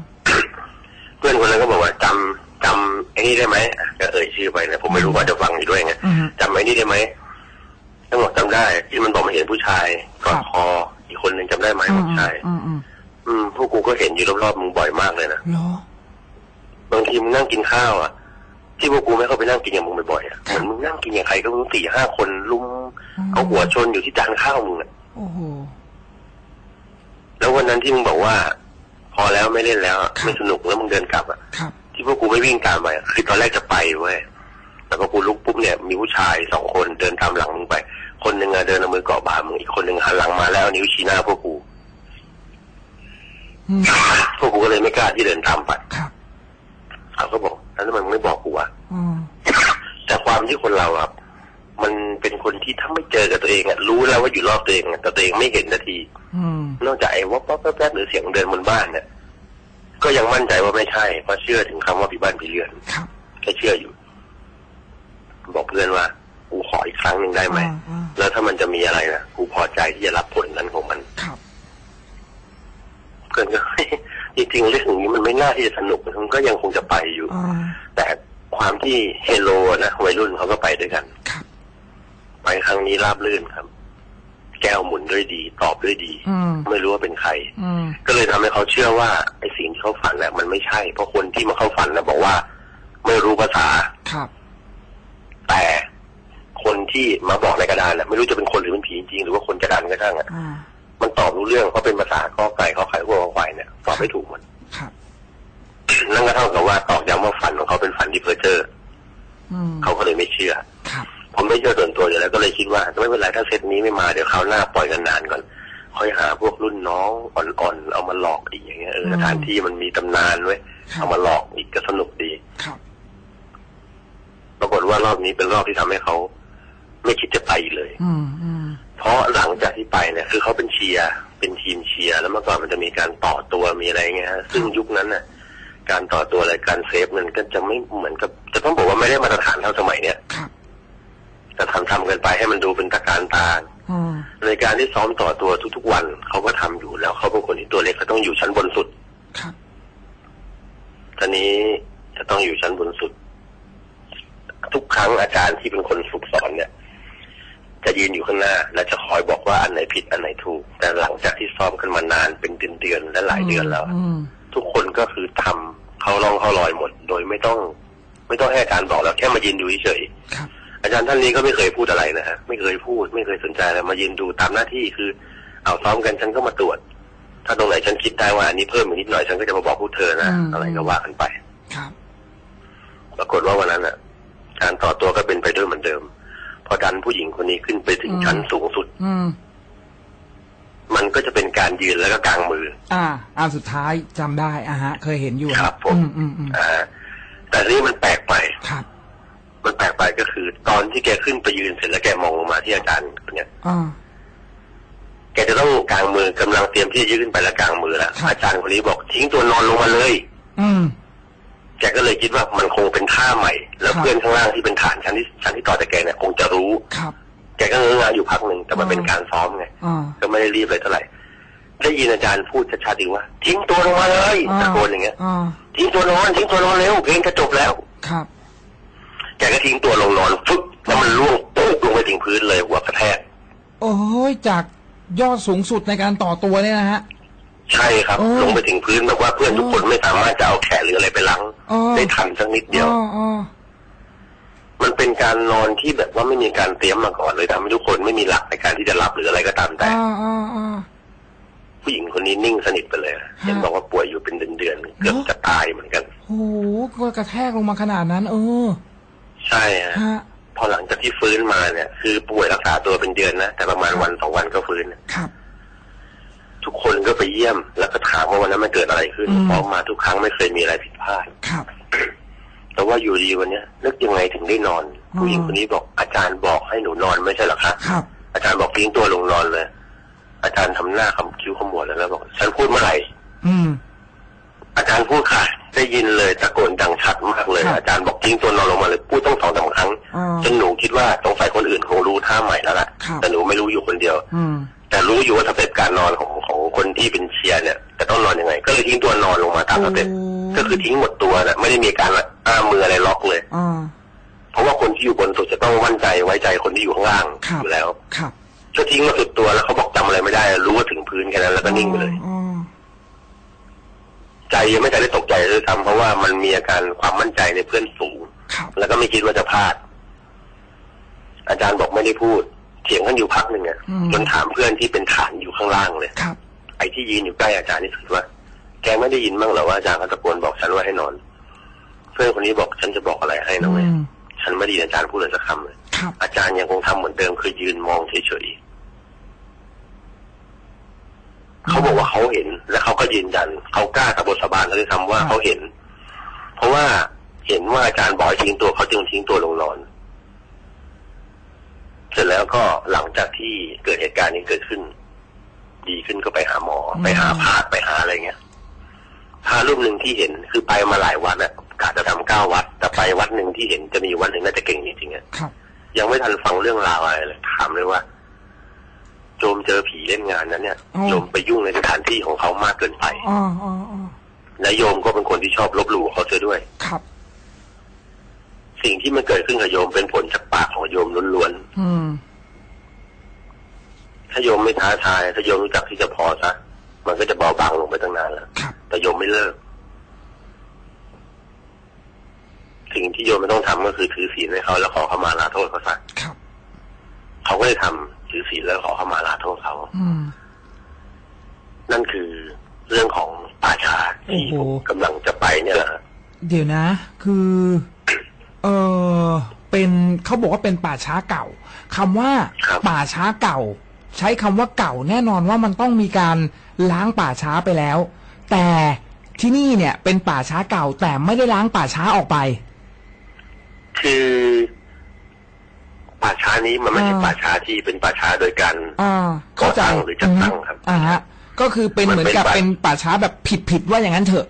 เพื่อนคนนั้นก็บอกว่าจำจำไอ้นี่ได้ไหมอะก็เอ่ยชื่อไปนะผมไม่รู้ว่าจะฟังอยู่ด้วยไงอืมจำไอ้นี่ได้ไหมต้องบอกจำได้ที่มันบอกมาเห็นผู้ชายกอครัดบคออีกคนหนึ่งจำได้ไหมบอกใช่อืมอืมอืมพวกกูก็เห็นอยู่รอบๆมึงบ่อยมากเลยนะเหรอบางทีมึงนั่งกินข้าวอะที่พวกกูไม่เข้าไปนั่งกินกับมึงบ่อยๆอะคเหรับมือนมึงนั่งกินกับใครก็ไม่รู้สี่ห้าคนลุมเอาหัวชนอยู่ที่จานข้าวมึงอะโอ้โห แล้ววันนั้นที่มึงบอกว่า พอแล้วไม่เล่นแล้วอะครับไม่สนุกแล้วมึงเดินกลับอะครับที่พวกกูไม่วิ่งตามไปอะคือตอนแรกจะไปเว้ยแต่พอกูลุกปุ๊บเนี่ยมีผู้ชายสองคนเดินตามหลังมึงไป คนหนึ่งอะเดินเอามือเกาะบ่ามึงอีกคนหนึ่งหันหลังมาแล้วเอานิ้วชี้หน้าพวกกูอืมพวกกูก็เลยไม่กล้าที่เดินตามไปครับเขาก็บอกแล้วทำไมมึงไม่บอกกูวะอืมแต่ความที่คนเราอะ มันเป็นคนที่ถ้าไม่เจอกับตัวเองอะรู้แล้วว่าอยู่รอบตัวเองอะแต่ตัวเองไม่เห็นนาทีอืมนอกจากไอ้วับวับแป๊บๆหรือเสียงเดินบนบ้านเนี่ยก็ยังมั่นใจว่าไม่ใช่เพราะเชื่อถึงคำว่าผีบ้านผีเรือนครับแค่เชื่ออยู่ บอกเพื่อนว่ากูขออีกครั้งหนึ่งได้ไหมอ่าอ่าแล้วถ้ามันจะมีอะไรนะกูพอใจที่จะรับผลนั้นของมันครับเพื่อนก็จริงๆเรื่องนี้มันไม่น่าที่จะสนุกมันก็ยังคงจะไปอยู่อ่าแต่ความที่เฮโลนะวัยรุ่นเขาก็ไปด้วยกันครับ ไปครั้งนี้ราบลื่นครับ แก้วหมุนด้วยดี ตอบด้วยดี อืม ไม่รู้ว่าเป็นใคร อืม ก็เลยทำให้เขาเชื่อว่าไอ้สิ่งที่เขาฝันน่ะมันไม่ใช่ เพราะคนที่มาเข้าฝันนะบอกว่า ไม่รู้ภาษา ครับ แต่คนที่มาบอกในกระดานน่ะไม่รู้จะเป็นคนหรือเป็นผีจริงหรือว่าคนกระดานก็ช่างอะอ่า มันตอบรู้เรื่องเพราะเป็นภาษาข้อไก่ข้อไข่ข้อควายเนี่ยตอบไม่ถูกหมันครับ นั่นก็เท่ากับว่าตอกย้ำว่าฝันของเขาเป็นฝันที่เพอเจอร์อืม เขาก็เลยไม่เชื่อ ครับ ผมไม่เชื่อส่วนตัวอยู่แล้วก็เลยคิดว่าไม่เป็นไรถ้าเซตนี้ไม่มาเดี๋ยวคราวหน้าปล่อยกันนานก่อน ค่อยหาพวกรุ่นน้องอ่อนๆเอามาหลอกอีกอย่างเงี้ยเออสถานที่มันมีตำนานไว้ยครับเอามาหลอกอีกก็สนุกดีครับปรากฏว่ารอบนี้เป็นรอบที่ทำให้เขาไม่คิดจะไปอีกเลย อืมอืมเพราะหลังจากที่ไปเนี่ย คือเขาเป็นเชียร์เป็นทีมเชียร์แล้วเมื่อก่อนมันจะมีการต่อตัวมีอะไรเงี้ยฮะซึ่งยุคนั้นน่ะ การต่อตัวอะไรการเซฟมันก็จะไม่เหมือนกับ จะต้องบอกว่าไม่ได้มาตรฐานเท่าสมัยเนี้ยครับ แต่ทำทำกันไปให้มันดูเป็นตะการตาอืมในการที่ซ้อมต่อตัวทุกๆวันเขาก็ทำอยู่แล้วเขาเป็นคนที่ตัวเล็กเขาต้องอยู่ชั้นบนสุดครับทีนี้จะต้องอยู่ชั้นบนสุด ทุกครั้งอาจารย์ที่เป็นคนฝึกสอนเนี่ย จะยืนอยู่ข้างหน้า และจะคอยบอกว่าอันไหนผิดอันไหนถูก แต่หลังจากที่ซ้อมกันมานานเป็นเดือนๆและหลายเดือนแล้วอืมทุกคนก็คือทำเขาลองเขาลอยหมด โดยไม่ต้อง ไม่ต้องให้อาจารย์บอกแล้วแค่มายืนดูเฉยครับๆ อาจารย์ท่านนี้ก็ไม่เคยพูดอะไรนะฮะไม่เคยพูด ไม่เคยสนใจอะไรมายืนดูตามหน้าที่คือ เอาซ้อมกันฉันก็มาตรวจ ถ้าตรงไหนฉันคิดได้ว่าอันนี้เพิ่มอีกนิดหน่อยฉันก็จะมาบอกพวกเธอนะอะไรก็ว่ากันไปครับปรากฏว่าวันนั้นอะ การต่อตัวก็เป็นไปด้วยเหมือนเดิม พอดันผู้หญิงคนนี้ขึ้นไปถึงอืมชั้นสูงสุด อืมมันก็จะเป็นการยืนแล้วก็กางมือ อ่าอันสุดท้ายจำได้อะฮะ เคยเห็นอยู่ครับผมอืมอืมอืมอ่าแต่ทีนี้มันแปลกไปครับ มันแปลกไปก็คือ ตอนที่แกขึ้นไปยืนเสร็จแล้วแกมองลงมาที่อาจารย์คนเนี่ยอ่าแกจะต้องกางมือกำลังเตรียมที่จะยื่นไปแล้วกางมือแล้วครับอาจารย์คนนี้บอกทิ้งตัวนอนลงมาเลย อืมแกก็เลยคิดว่ามันคงเป็นท่าใหม่ แล้วครับเพื่อนข้างล่างที่เป็นฐานชั้นที่ชั้นที่ต่อจากแกเนี่ยคงจะรู้ครับแกก็เงื้อๆอยู่พักหนึ่งแต่มันอืมเป็นการซ้อมไงอ่าก็ไม่ได้รีบเลยเท่าไหร่ได้ยินอาจารย์พูดชัดๆอีกว่าทิ้งตัวลงมาเลยอ่าตะโกนอย่างเงี้ยอ่าทิ้งตัวนอนทิ้งตัวนอนเร็วเพลงจะจบแล้วครับแกก็ทิ้งตัวลงนอนฟึบแล้วมันล่วงปุ๊บลงไปถึงพื้นเลยหัวกระแทก โอ้ยจากยอดสูงสุดในการต่อตัวเนี่ยนะฮะ ใช่ครับอ๋อลงไปถึงพื้นแบบว่าเพื่อนทุกคนไม่สามารถจะเอาแขนหรืออะไรไปล้างอ๋อ ได้ทันสักนิดเดียว อ๋ออ๋อมันเป็นการนอนที่แบบว่าไม่มีการเตรียมมาก่อนเลยทำให้ทุกคนไม่มีหลักในการที่จะรับหรืออะไรก็ตามแต่ อ๋ออ๋ออ๋อ ผู้หญิงคนนี้นิ่งสนิทไปเลยเห็นบอกว่าป่วยอยู่เป็นเดือนๆเกือบจะตายเหมือนกันโหก็กระแทกลงมาขนาดนั้น เออ ใช่ฮะฮะพอหลังจากที่ฟื้นมาเนี่ย คือป่วยรักษาตัวเป็นเดือนนะ แต่ประมาณวันสองวันก็ฟื้น ครับ ทุกคนก็ไปเยี่ยม แล้วก็ถามว่าวันนั้นมันเกิดอะไรขึ้นอืมเพราะมาทุกครั้งไม่เคยมีอะไรผิดพลาด ครับ แต่ว่าอยู่ดีวันเนี้ยนึกยังไงถึงได้นอน อืม ผู้หญิงคนนี้บอกอาจารย์บอกให้หนูนอนไม่ใช่เหรอคะครับ อาจารย์บอกทิ้งตัวลงนอนเลย อาจารย์ทำหน้าคำคิ้วขมวดแล้วแล้วบอก ฉันพูดเมื่อไหร่อืม อาจารย์พูดค่ะ ได้ยินเลยตะโกนดังชัดมากเลยครับอาจารย์บอกทิ้งตัวนอนลงมาเลยพูดต้องสองสามครั้งอ่าจนหนูคิดว่าสงสัยคนอื่นคงรู้ท่าใหม่แล้วล่ะครับแต่หนูไม่รู้อยู่คนเดียว อืมแต่รู้อยู่ว่า step การนอนของของคนที่เป็นเชียร์เนี่ยจะต้องนอนยังไง ก็เลยทิ้งตัวนอนลงมาตาม step โอ้ก็คือทิ้งหมดตัวนะไม่ได้มีการอ้ามืออะไรล็อกเลยอ่าเพราะว่าคนที่อยู่บนสุดจะต้องมั่นใจไว้ใจคนที่อยู่ข้างล่างครับอยู่แล้วครับก็ทิ้งมาสุดตัวแล้วเขาบอกจำอะไรไม่ได้ รู้ว่าถึงพื้นแค่นั้นแล้วก็นิ่งไปเลยอ๋อ ใจยังไม่ทันได้ตกใจเลยซ้ำเพราะว่ามันมีอาการความมั่นใจในเพื่อนสูง ครับ แล้วก็ไม่คิดว่าจะพลาด อาจารย์บอกไม่ได้พูด เถียงกันอยู่พักหนึ่งอะจนถามเพื่อนที่เป็นฐานอยู่ข้างล่างเลย ครับ ไอ้ที่ยืนอยู่ใกล้อาจารย์นี่คือว่า แกไม่ได้ยินบ้างเหรอว่าอาจารย์เขาตะโกนบอกฉันว่าให้นอน เพื่อนคนนี้บอกฉันจะบอกอะไรให้นะเว้ยอืม ฉันไม่ได้ยินอาจารย์พูดเลยสักคำเลย ครับ อาจารย์ยังคงทำเหมือนเดิมคือยืนมองเฉยๆ เขาบอกว่าเขาเห็น และเขาก็ยืนยันเขากล้าตะบทสาบานเขาด้วยซ้ำว่าเขาเห็น เพราะว่าเห็นว่าอาจารย์บอกให้ทิ้งตัวเขาจึงทิ้งตัวลงนอนเสร็จแล้วก็หลังจากที่เกิดเหตุการณ์นี้เกิดขึ้น ดีขึ้นก็ไปหาหมอ ไปหาพระไปหาอะไรเงี้ยพระรูปหนึ่งที่เห็นคือไปมาหลายวัดอะกะจะทำเก้าวัด แต่ไปวัดหนึ่งที่เห็นจะมีวันหนึ่งน่าจะเก่งจริงๆอะครับยังไม่ทันฟังเรื่องราวอะไรเลยถามเลยว่า โจมเจอผีเล่นงานนั้นเนี่ยอ๋อโยมไปยุ่งในสถานที่ของเขามากเกินไปอ๋ออ๋ออ๋อและโยมก็เป็นคนที่ชอบลบหลู่เขาเสียด้วย ครับ สิ่งที่มันเกิดขึ้นกับโยมเป็นผลจากปากของโยมล้วนอืมๆถ้าโยมไม่ท้าทาย ถ้าโยมรู้จักที่จะพอซะ มันก็จะเบาบางลงไปตั้งนานแล้วครับแต่โยมไม่เลิก สิ่งที่โยมไม่ต้องทำก็คือถือศีลให้เขาแล้วขอเขามาลาโทษเขาซะครับเขาก็เลยทำ ถือศีลแล้วขอเขามาลาโทษเขาอืมนั่นคือเรื่องของป่าช้าที่โอ้ผโหมกำลังจะไปเนี่ยแหละฮะเดี๋ยวนะ คือ เออเป็นเขาบอกว่าเป็นป่าช้าเก่าคำว่าครับป่าช้าเก่า ใช้คำว่าเก่าแน่นอนว่ามันต้องมีการล้างป่าช้าไปแล้ว แต่ที่นี่เนี่ย เป็นป่าช้าเก่าแต่ไม่ได้ล้างป่าช้าออกไป คือ ป่าช้านี้มันไม่ใช่อ่าป่าช้าที่เป็นป่าช้าโดยการอ่าเข้าใจก่อตั้งหรือจัดตั้งครับอ่าฮะก็คือเป็นมันเหมือนเป็นกับป่าเป็นป่าช้าแบบผิดผิดๆว่าอย่างนั้นเถอะ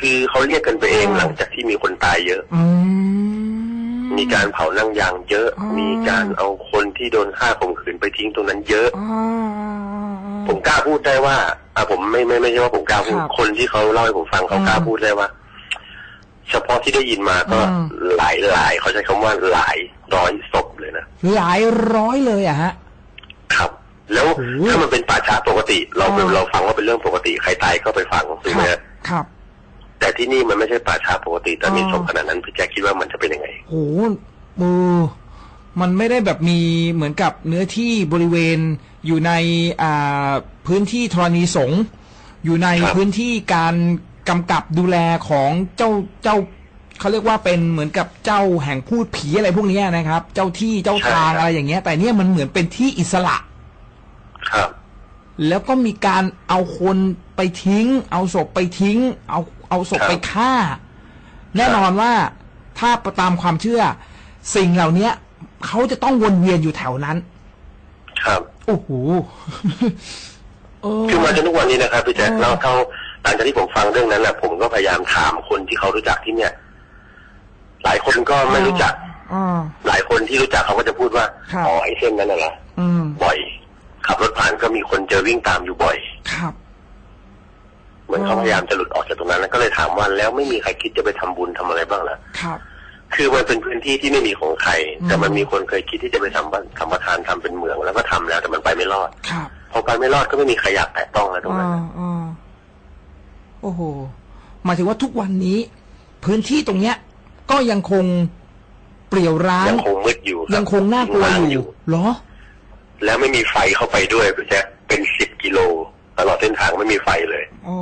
คือเขาเรียกกันไปเองอ่าหลังจากที่มีคนตายเยอะอืมมีการเผานั่งยางเยอะอ๋อมีการเอาคนที่โดนฆ่าข่มขืนไปทิ้งตรงนั้นเยอะอ่าผมกล้าพูดได้ว่าอ่าผมไม่ไม่ไม่ใช่ว่าผมกล้าพูดครับคนที่เขาเล่าให้ผมฟังเขาอืมกล้าพูดได้ว่า เฉพาะที่ได้ยินมาก็อืมหลายหลายเขาใช้คำว่าหลาย ร้อยศพเลยนะหลายร้อยเลยอะฮะ ครับ แล้วโอ้โหถ้ามันเป็นป่าช้าปกติ เราอ่าเราฟังว่าเป็นเรื่องปกติใครตายก็ไปฟังถูกไหมครัฮะบครับ แต่ที่นี่มันไม่ใช่ป่าช้าปกติแต่มีอ๋อศพขนาดนั้นพี่แจ๊คคิดว่ามันจะเป็นยังไงโหมือมันไม่ได้แบบมีเหมือนกับเนื้อที่บริเวณอยู่ในอ่าพื้นที่ธรณีสงฆ์อยู่ในครับพื้นที่การกำกับดูแลของเจ้าเจ้า เขาเรียกว่าเป็นเหมือนกับเจ้าแห่งพูดผีอะไรพวกเนี้ยนะครับ เจ้าที่เจ้าทางอะไรอย่างเงี้ย แต่เนี่ยมันเหมือนเป็นที่อิสระ ครับ แล้วก็มีการเอาคนไปทิ้ง เอาศพไปทิ้ง เอาเอาศพครับไปฆ่า แน่นอนว่าถ้าตามความเชื่อ สิ่งเหล่านี้เขาจะต้องวนเวียนอยู่แถวนั้น ครับ โอ้โห เออ คือมาจนทุกวันนี้นะครับพี่แจ๊คอ๋อแล้วเท่าหลังจากที่ผมฟังเรื่องนั้นนะผมก็พยายามถามคนที่เขารู้จักที่เนี่ย หลายคนก็ไม่รู้จักอ่าหลายคนที่รู้จักเขาก็จะพูดว่าครับอ๋อไอ้เส้นนั้นน่ะเหรออืมบ่อย ขับรถผ่านก็มีคนเจอวิ่งตามอยู่บ่อย ครับเหมือนเขาอ๋อพยายามจะหลุดออกจากตรงนั้นแล้วก็เลยถามว่าแล้วไม่มีใครคิดจะไปทำบุญทำอะไรบ้างเหรอครับ คือมันเป็นพื้นที่ที่ไม่มีของใครอืมแต่มันมีคนเคยคิดที่จะไปทำบ้านทำประทานทำเป็นเมืองแล้วก็ทำแล้วแต่มันไปไม่รอดครับพอไปไม่รอดก็ไม่มีใครอยากแตะต้องแล้วตรงนั้นอ่าอ่าโอ้โหหมายถึงว่าทุกวันนี้ พื้นที่ตรงเนี้ย ก็ยังคงเปลี่ยวร้างยังคงมืดอยู่รับยังคงน่ากลัวร้างอยู่เหรอ แล้วไม่มีไฟเข้าไปด้วยพี่แจ๊คเป็นสิบกิโลตลอดเส้นทางไม่มีไฟเลยอ๋อ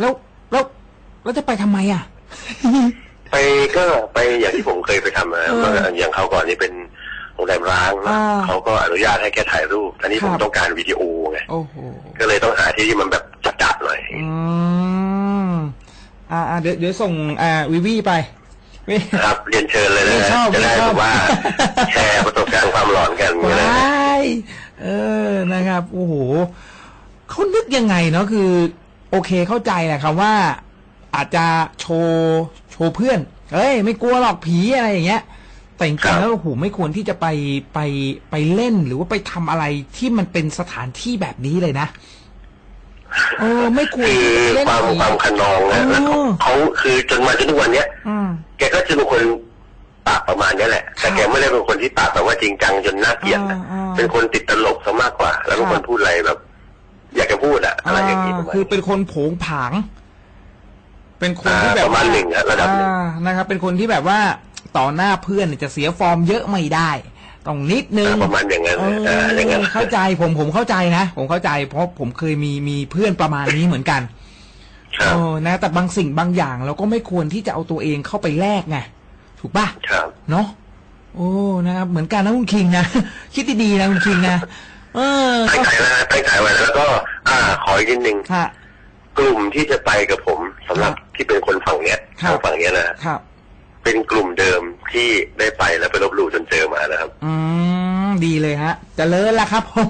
แล้วแล้วแล้วจะไปทำไมอะ ไปก็ไปอย่างที่ผมเคยไปทำนะเออเมื่ออย่างเขาวก่อนนี่เป็นโรงแรมร้างนะอ่าเขาก็อนุญาตให้แค่ถ่ายรูปทีนี้ครัผบมต้องการวิดีโอไงโอ้โหก็เลยต้องหาที่ที่มันแบบจัดๆหน่อย อืมอ่าอ่าเดี๋ยวเดี๋ยวส่งอ่าวิวีไปวิ ครับเรียนเชิญเลยนะไม่ชอบจะได้ไม่ชแบอบบว่า แชร์ประสบการณ์ความหลอนกันวก็ได้้ายเออนะครับโอ้โหเขานึกยังไงเนาะคือ โอเคเข้าใจแหละครับว่า อาจจะโชว์โชว์เพื่อนเอ้ย ไม่กลัวหรอกผีอะไรอย่างเงี้ยแต่จริงๆแล้วโอ้โหไม่ควรที่จะไปไปไปเล่นหรือว่าไปทำอะไรที่มันเป็นสถานที่แบบนี้เลยนะ เออไม่ควรคือที่จะเล่นความผีความขนองนะแล้วเขาอ๋อเขาคือจนมาจนทุกวันเนี้ยอืมแกก็จะเป็นคนปากประมาณเนี้ยแหละ แต่แกไม่ได้เป็นคนที่ปากแบบว่าจริงจังจนน่าเกลียดนะอ่าอ่าเป็นคนติดตลกซะมากกว่า แล้วเป็นคนพูดอะไรแบบ อยากจะพูดอะอะไรอย่างนี้ประมาณคือนี้เป็นคนโผงผาง เป็นคนที่อ่าแบบประมาณหนึ่งอะระดับหนึ่งอ่านะครับ เป็นคนที่แบบว่าต่อหน้าเพื่อนเนี่ยจะเสียฟอร์มเยอะไม่ได้ ต้องนิดนึงอ่าประมาณอย่างนั้นเอเอออย่างนั้นอเข้าใจผมผมเข้าใจนะผมเข้าใจ เพราะผมเคยมีมีเพื่อนประมาณนี้เหมือนกันครับเออนะ แต่บางสิ่งบางอย่างเราก็ไม่ควรที่จะเอาตัวเองเข้าไปแลกไงถูกป่ะครับเนาะโอ้นะครับเหมือนกันนะคุณคิงนะคิดดีๆนะคุณคิงนะเออตั้งใจแล้วนะตั้งใจไว้แล้วก็ อ่า ขออีกนิดนึงค่ะกลุ่มที่จะไปกับผมสำหรับครับที่เป็นคนฝั่งเนี้ยครับทางฝั่งเนี้ยนะครับ เป็นกลุ่มเดิมที่ได้ไปแล้วไปลบหลู่จนเจอมานะครับ อืมดีเลยฮะเจะเลิศละครับผม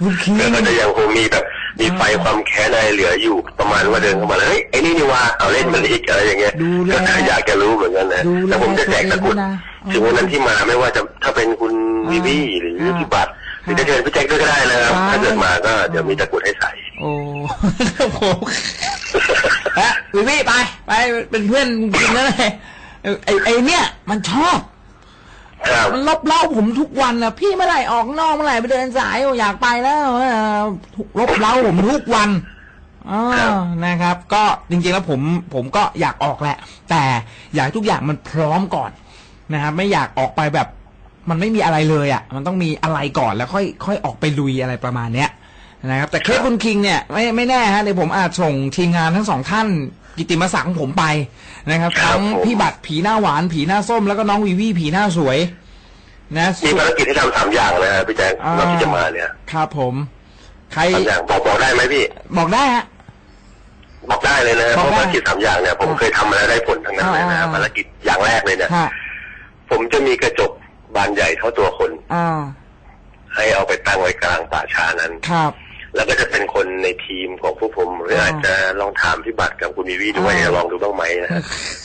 คุณคิงแล้วก็จะยังคงมีแบบมีไฟความแค้นอะไรเหลืออยู่ประมาณว่าเดินเข้ามาแล้วเฮ้ยไอ้นี่นี่ว่าเอาเล่นมันอีกอะไรอย่างเงี้ยดูแลก็อยากจะรู้เหมือนกันนะดูแลแล้วผมจะแจกตะกรุดตัวเองด้วยนะถึงวันนั้นที่มาไม่ว่าจะถ้าเป็นคุณวิวี่หรืออ่าพี่บัตรหรือจะเชิญพี่แจ็คด้วยก็ได้นะครับอ่าถ้าเกิดมาก็เดี๋ยวมีตะกรุดให้ใส่ โอ้ครับผม ฮะวิวี่ไป ไปเป็นเพื่อนคุณคิงนั่นเลยไอ้ไอ้เนี่ย มันชอบครับมันลบเล่าผมทุกวันนะพี่เมื่อไหร่ออกนอกเมื่อไหร่ไปเดินสายโอ้อยากไปแล้วเออลบเล่าผมทุกวันอ๋อนะครับ ก็จริงๆแล้วผมผมก็อยากออกแหละ แต่อยากให้ทุกอย่างมันพร้อมก่อนนะครับไม่อยากออกไปแบบ มันไม่มีอะไรเลยอะ มันต้องมีอะไรก่อนแล้วค่อยค่อยออกไปลุยอะไรประมาณเนี้ย นะครับแต่เคสคุณคิงเนี่ยไม่ไม่แน่ฮะเดี๋ยวผมอาจส่งทีมงานทั้งสองท่านกิตติมศักดิ์ของผมไปนะครับครับทั้งผมพี่บัตรผีหน้าหวานผีหน้าส้มแล้วก็น้องวีวีผีหน้าสวย นะมีภารกิจให้ทำสามอย่างเลยนะพี่แจ็คอ่าเราที่จะมาเนี่ยครับผม ใครสามอย่างบอกบอกได้ไหมพี่ บอกได้ฮะบอกได้เลยนะเพบอกราะได้ภารกิจสามอย่างเนี่ยผมอ่าเคยทำมาแล้วได้ผลทั้งนั้นเลยนะอ่าภารกิจอย่างแรกเลยเนี่ยฮะผมจะมีกระจกบานใหญ่เท่าตัวคนอ่าให้เอาไปตั้งไว้กลางป่าช้านั้นครับ แล้วก็จะเป็นคนในทีมของพวกผมหรืออาจจะลองถามพี่บัตรกับคุณมีวีด้วยอ่าจะลองดูบ้างไหมนะฮะ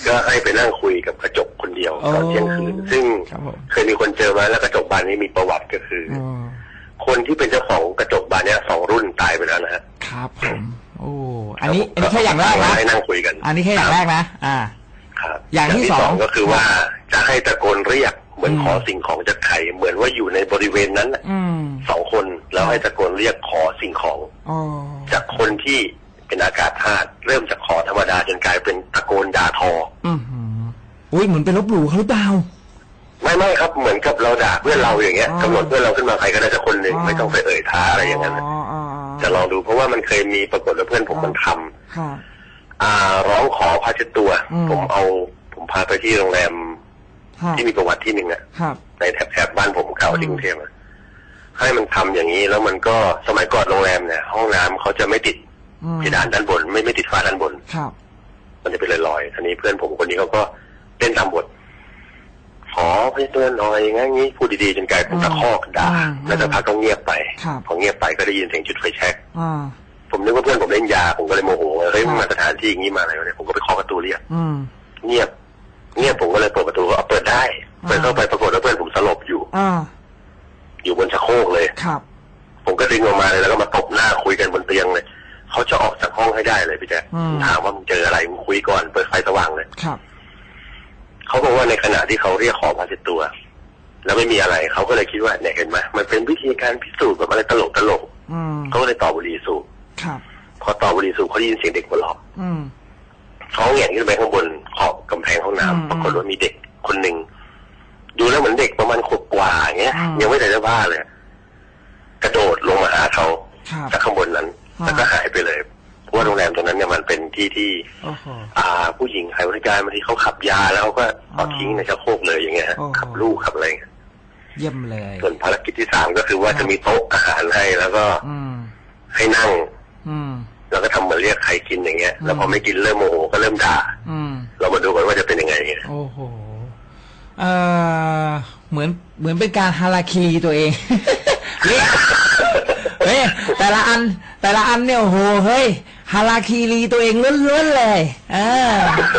ก็ให้ไปนั่งคุยกับกระจกคนเดียวตอนโอ้เที่ยงคืนซึ่งครับผมเคยมีคนเจอมาแล้วกระจกบานนี้มีประวัติก็คือออ๋อคนที่เป็นเจ้าของกระจกบานเนี้ยสองรุ่นตายไปแล้วนะฮะครับผมโอ้อันนี้อันนี้แค่อย่างแรกนะให้นั่งคุยกันอันนี้แค่อย่างแรกนะอ่าครับอย่างที่สองก็คือว่าจะให้ตะโกนเรียกเหมือนอืมขอสิ่งของจากใครเหมือนว่าอยู่ในบริเวณนั้นน่ะอืม สองคนแล้วให้ตะโกนเรียกขอสิ่งของอ๋อจากคนที่เป็นอากาศธาตุเริ่มจากขอธรรมดาจนกลายเป็นตะโกนด่าทอ อืมอุ้ยเหมือนเป็นลบหลู่เขาหรือเปล่าไม่ไม่ครับเหมือนกับเราด่าเพื่อนเราอย่างเงี้ยอ๋อกำหนดเพื่อนเราขึ้นมาใครก็ได้สักคนหนึ่งอ๋อไม่ต้องไปเอ่ยท้าอะไรอย่างนั้นน่ะอ๋ออ๋อจะลองดูเพราะว่ามันเคยมีปรากฏว่าเพื่อนผมมันทำค่ะอ่า ร้องขอพาเช็ดตัวอืมผมเอาผมพาไปที่โรงแรมค่ะที่มีประวัติที่หนึ่งอะครับในแถบแถบบ้านผมเก่าที่อืมกรุงเทพอะ ให้มันทำอย่างนี้แล้วมันก็สมัยก่อนโรงแรมเนี่ย ห้องน้ำเขาจะไม่ติดอืมเพดานด้านบน ไม่ไม่ติดฝ้าด้านบนครับมันจะเป็นลอยๆทีนี้เพื่อนผมคนนี้เขาก็เล่นตามบทขอพี่เตือนหน่อยงั้นงี้พูดดีๆจนกลายเป็นตะคอกด่าอืมแล้วสักพักก็เงียบไปครับพอเงียบไปก็ได้ยินเสียงจุดไฟแช็กอ่าผมนึกว่าเพื่อนผมเล่นยาผมก็เลยโมโหว่าเฮ้ยครับมึงมาสถานที่อย่างนี้มาอะไรวะเนี่ยผมก็ไปเคาะประตูเรียกอืมเงียบ เงียบผมก็เลยเปิดประตูก็เอาเปิดได้อ่าเปิดเข้าไปปรากฏว่าเพื่อนผมสลบอยู่อ่าอยู่บนชั กโครกเลย ครับ ผมก็ดึงออกมาเลยแล้วก็มาตบหน้าคุยกันบนเตียงเลยเขาจะออกจากห้องให้ได้เลยพี่แจ๊คอืม ถามว่ามึงเจออะไรมึงคุยก่อนเปิดไฟสว่างเลย ครับ เขาบอกว่าในขณะที่เขาเรียกขอพาเช็ดตัว แล้วไม่มีอะไรเขาก็เลยคิดว่าเนี่ยเห็นไหมมันเป็นวิธีการพิสูจน์แบบอะไรตลกตลกอืม ๆเขาก็เลยต่อบุหรี่สูบครับ พอต่อบุหรี่สูบเขาได้ยินเสียงเด็กหัวเราะอืม เขาเหงียนขึ้นไปข้างบนขอบกำแพงห้องอืมน้ำปรากฏว่ามีเด็กคนหนึ่งดูแล้วเหมือนเด็กประมาณขวบกว่าอย่างเงี้ย อืม ยังไม่ใส่เสื้อผ้าเลย กระโดดลงมาหาเขาครับ จากข้างบนนั้น อ่า แล้วก็หายไปเลยเพราะว่าโรงแรมตรงนั้นเนี่ยมันเป็นที่ที่โอ้โห อ่าผู้หญิงขายบริการบางทีเขาขับยาแล้วเขาก็เอาอ่าทิ้งในชักโครกเลยอย่างเงี้ยฮะโอ้โห ขับลูกขับอะไรเงี้ยเยี่ยมเลย ส่วนภารกิจที่สามก็คือว่าจะมีโต๊ะอาหารให้แล้วก็อืม ให้นั่ง อืม แล้วก็ทำเหมือนเรียกใครกินอย่างเงี้ย แล้วพออืมไม่กินเริ่มโมโหก็เริ่มด่า อืม เรามาดูกันว่าจะเป็นยังไงเงี้ยโอ้โห เอ่อ เหมือน เหมือนเป็นการฮาราคีตัวเอง เนี่ยเฮ้ยแต่ละอันแต่ละอันเนี่ยโอ้โหเฮ้ยฮาราคีรีตัวเองล้วนๆเลยเออ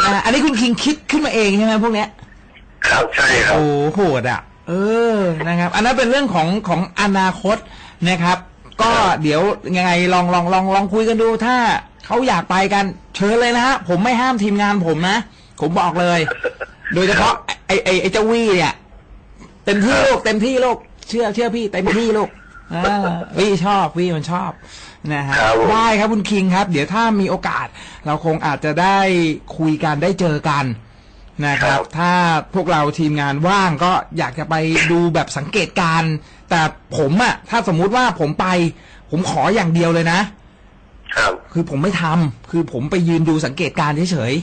อะอันนี้คุณคิงคิดขึ้นมาเองใช่ไหมพวกเนี้ย ครับใช่ครับโอ้โหดอะ เออนะครับ อันนั้นเป็นเรื่องของของอนาคตนะครับ ก็เดี๋ยวยังไงลองลองลองลองคุยกันดูถ้าเขาอยากไปกันเชิญเลยนะฮะผมไม่ห้ามทีมงานผมนะ ผมบอกเลย โดยเฉพาะไอ้ไอ้ไอ้เจ้าวี่เนี่ยเต็มที่ลูกเต็มที่ลูกเชื่อเชื่อพี่เต็มที่ลูกอ่าวี่ชอบวี่มันชอบนะฮะครับผมได้ครับคุณคิงครับ เดี๋ยวถ้ามีโอกาส เราคงอาจจะได้คุยกันได้เจอกันนะครับ ถ้าพวกเราทีมงานว่างก็อยากจะไปดูแบบสังเกตการณ์แต่ผมอะถ้าสมมุติว่าผมไป ผมขออย่างเดียวเลยนะ ครับ คือผมไม่ทำคือผมไปยืนดูสังเกตการณ์เฉย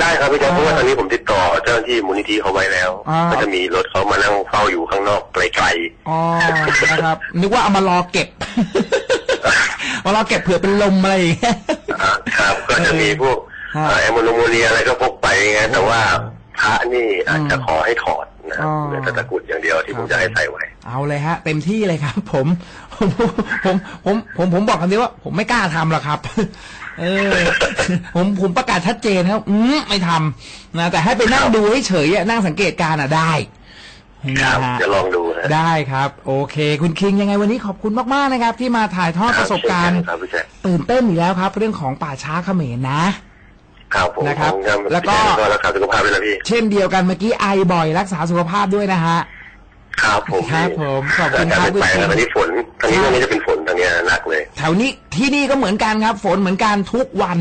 ได้ครับพี่แจ๊คเพราะว่าตอนนี้ผมติดต่อเจ้าหน้าที่มูลนิธิเขาไว้แล้วอ่าก็จะมีรถเขามานั่งเฝ้าอยู่ข้างนอก ไกลๆอ๋อนะครับ นึกว่าเอามารอเก็บมารอเก็บเผื่อเป็นลมอะไรอย่างเงี้ยๆอ่าครับ ก็จะมีพวกครับเอ่อแอมโมโนโมเนียอะไรก็พกไปไงแต่ว่าพระนี่อาจจะขอให้ถอดนะครับอ๋อเหลือแต่ตะกรุดอย่างเดียวที่ผมจะให้ใส่ไว้ เอาเลยฮะ เต็มที่เลยครับ ผมผมผมผมผมผมบอกคำนี้ว่า ผมไม่กล้าทำหรอกครับ เออ ผมผมประกาศชัดเจนครับ อืมไม่ทำนะแต่ให้ไปนั่งดูเฉยๆอะนั่งสังเกตการณ์อะได้ คนะรับฮะจะลองดูนะได้ครับ โอเค คุณคิงยังไงวันนี้ขอบคุณมากๆนะครับ ที่มาถ่ายทอดประสบการณ์ครับพี่แจ๊คตื่นเต้นอีกแล้วครับ เรื่องของป่าช้าเขมรนะครับผมนะครับผมจะแล้วก็พี่จ๊ก็รักษาสุขภาพด้วยนะพี่เช่นเดียวกันเมื่อกี้ไอบ่อยรักษาสุขภาพด้วยนะฮะครับผมครับผมขอบคุณครับแต่เป็นแปลกคุณนะตอนนี้ฝนตอนนี้ครับตอนนี้จะเป็นฝนตอนนี้หนักเลย แถวนี้ที่นี่ก็เหมือนกันครับ ฝนเหมือนกันทุกวัน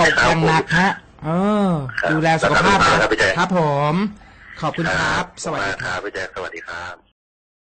ตกอย่างหนักฮะเออครับดูแลสุขภาพครับพี่แจ๊คครับผม ขอบคุณครับ สวัสดีครับพี่แจ๊คสวัสดีครับ